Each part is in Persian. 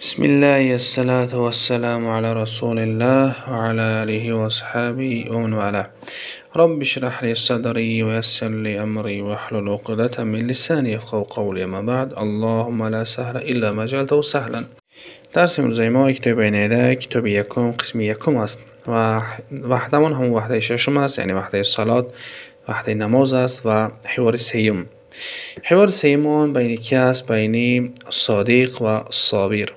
بسم الله الصلاة والسلام على رسول الله وعلى آله وأصحابه ومن والاه. رب اشرح لي صدري ويسر لي أمري واحلل عقدة من لساني يفقهوا قولي. أما بعد اللهم لا سهل إلا ما جعلته سهلا. درس امروزی ما کتاب بینیده کتاب یکم قسم یکم است. و وحدمون هم وحده ششم است یعنی وحده صلات وحده نماز است و حوار سیم. حوار سیمون بین یکی است بین صادق و صابر.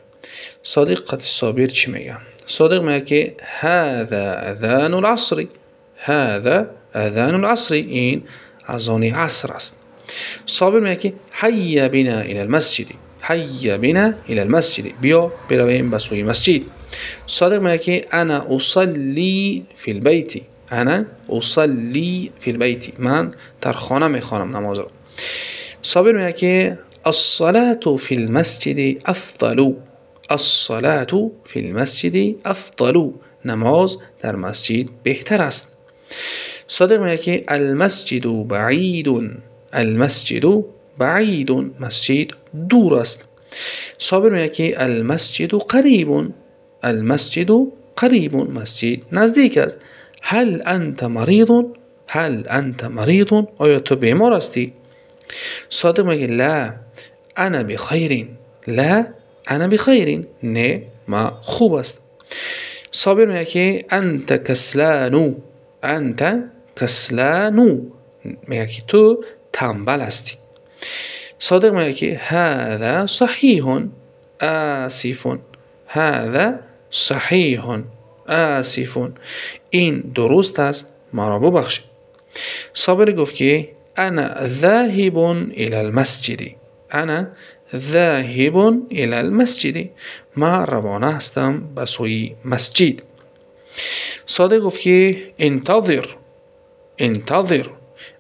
صديقة الصابير تشمية. صديق ماكي هذا أذان العصر. هذا أذان العصر. إن أظني عصر أصلا. صابر ماكي حيا بنا إلى المسجد. حيا بنا إلى المسجد. بيو بروين بسوي مسجد. صادق ماكي أنا أصلي في البيت. أنا أصلي في البيت. من؟ در خانه میخوانم نماز صابر ماكي الصلاة في المسجد أفضل. الصلاة فی المسجد أفضل نماز در مسجد بهتر است. صادق میگه که المسجد بعید المسجد بعید مسجد دور است. صابر میگه که المسجد قریب المسجد قریب مسجد نزدیک است. هل انت مريض هل انت مريض آیا تو بیمار هستی؟ صادق میگه لا أنا بخیر. لا انا بخیر نه ما خوب است. صابر میگه که انت کسلانو انت کسلانو میگه که تو تنبل هستی. صادق میگه که هذا صحیح آسف هذا صحیح آسف این درست است ما را ببخشید. صابر گفت که انا ذاهب الى المسجد. انا ذاهب إلى المسجد. ما روانه هستم به سوی مسجد. صادق گفت که انتظر انتظر.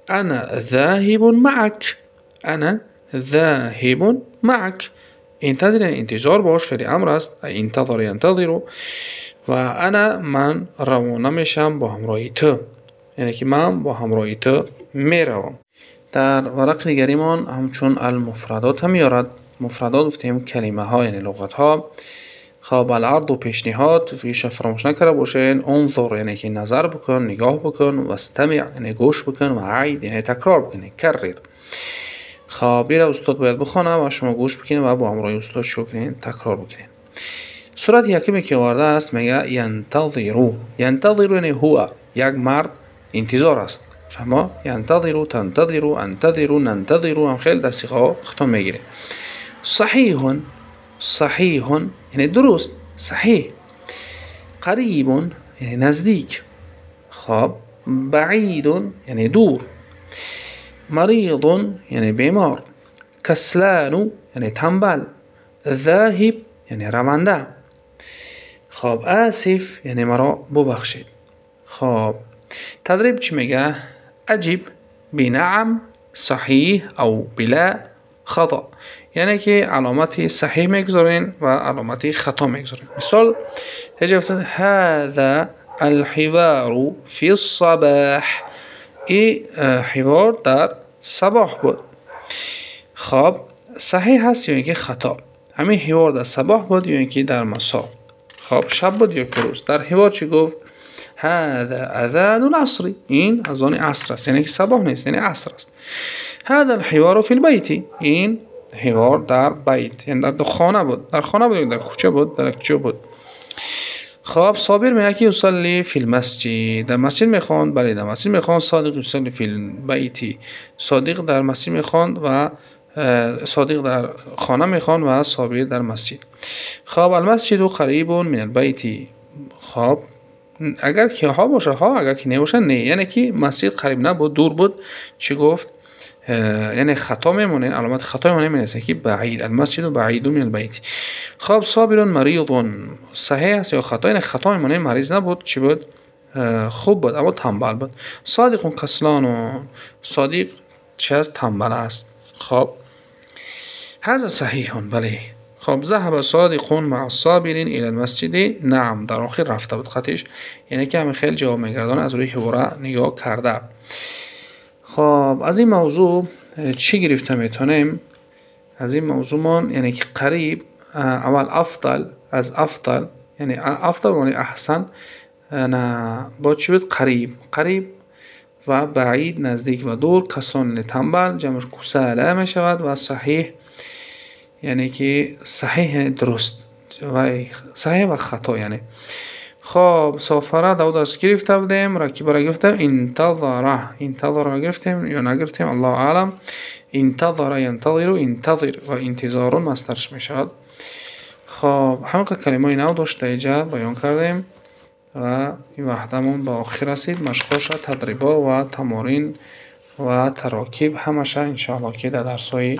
أنا ذاهب معك أنا ذاهب معك انتظر یعنی انتظار باش فعل أمر است. انتظر ینتظر. و أنا من روانه میشم با همراهی تو. یعنی که من با همراهی تو میروم. در ورق نگریمان همچون المفردات هم میارد مفردات گفتیم کلمه ها یعنی لغت ها خب العرض و پیشنهاد فیش فراموش نکرده باشین. انظر یعنی که نظر بکن نگاه بکن و استمع یعنی گوش بکن و عید یعنی تکرار بکن کرر. خب بیره استاد باید بخونه و شما گوش بکنید و با همراه استاد کنین تکرار بکنین. صورت یکمی که وارده است میگه ینتظرو. ینتظرو یعنی هو. یک مرد انتظار است. فما ینتظرو تنتظرو انتظرو ننتظرو هم خیلی در ختم می‌گیره. صحیح صحیح یعنی درست صحیح. قریب یعنی نزدیک. خب بعید یعنی دور. مريض یعنی بیمار. کسلان یعنی تنبل. ذاهب یعنی رونده. خب آسف یعنی مرا ببخشید. خب تدریب چی میگه؟ اجیب بنعم صحیح او بلا خطا. یعنی که علامت صحیح می‌گذارین و علامت خطا می‌گذارین. مثال هجا هذا الحوار في الصباح. ای حوار در صباح بود. خب صحیح هست یا اینکه خطا؟ همین حوار در صباح بود یا اینکه در مسا خب شب بود یا روز؟ در حوار چی گفت؟ هذا اذان العصر. این اذان عصر است. یعنی که صباح نیست یعنی عصر است. هذا الحوار في البيت. این حوار در بیت یعنی در خانه بود. در خانه بود در کوچه بود در کوچه بود. خب صابر میگه که یصلی فی المسجد. در مسجد می‌خوان بله در مسجد می‌خوان صادق یصلی فی البیتی صادق در مسجد می‌خوان و صادق در خانه می‌خوان و صابر در مسجد. خب المسجد قریب من البیتی خب اگر که ها باشه ها اگر که نباشه نه. یعنی که مسجد قریب نبود دور بود. چی گفت؟ یعنی خطا میمونه علامت خطا میمونه می‌رسه که بعید المسجد و بعید من البیت. خب صابر مریض. صحیح است یا خطا؟ یعنی خطا میمونه مریض نبود. چی بود؟ خوب بود اما تنبل بود. صادق کسلان. و صادق چه از تنبل است. خب هذا صحیح بله. خب ذهب صادق مع الصابرین الى المسجد نعم. در آخر رفته بود خطش یعنی که همین خیلی جواب میگردان از روی حواره نگاه کرده. خب از این موضوع چی گرفته می‌تونیم؟ از این موضوع من یعنی که قریب اول افضل از افضل یعنی افضل یعنی احسن. با چی بود؟ قریب. قریب و بعید نزدیک و دور کسان تنبل جمع کساله می شود و صحیح яъне ки саҳиҳе дуруст саҳеҳ ва хато яъне. Хоб софара давудаш гирифта будем ракибара гирифтем интазара интазара гирифтем ё нагирифтем аллоҳу аълам. Интазара янтазиру интазир ва интизорун мастарш мешавад. Хоб ҳамақа калимаи нав дошт дариҷа баён кардем ва ин ваҳдамон ба охир расид машқоша тадрибо ва таморин ва тарокиб ҳамаша иншоалло ки дар дарсҳои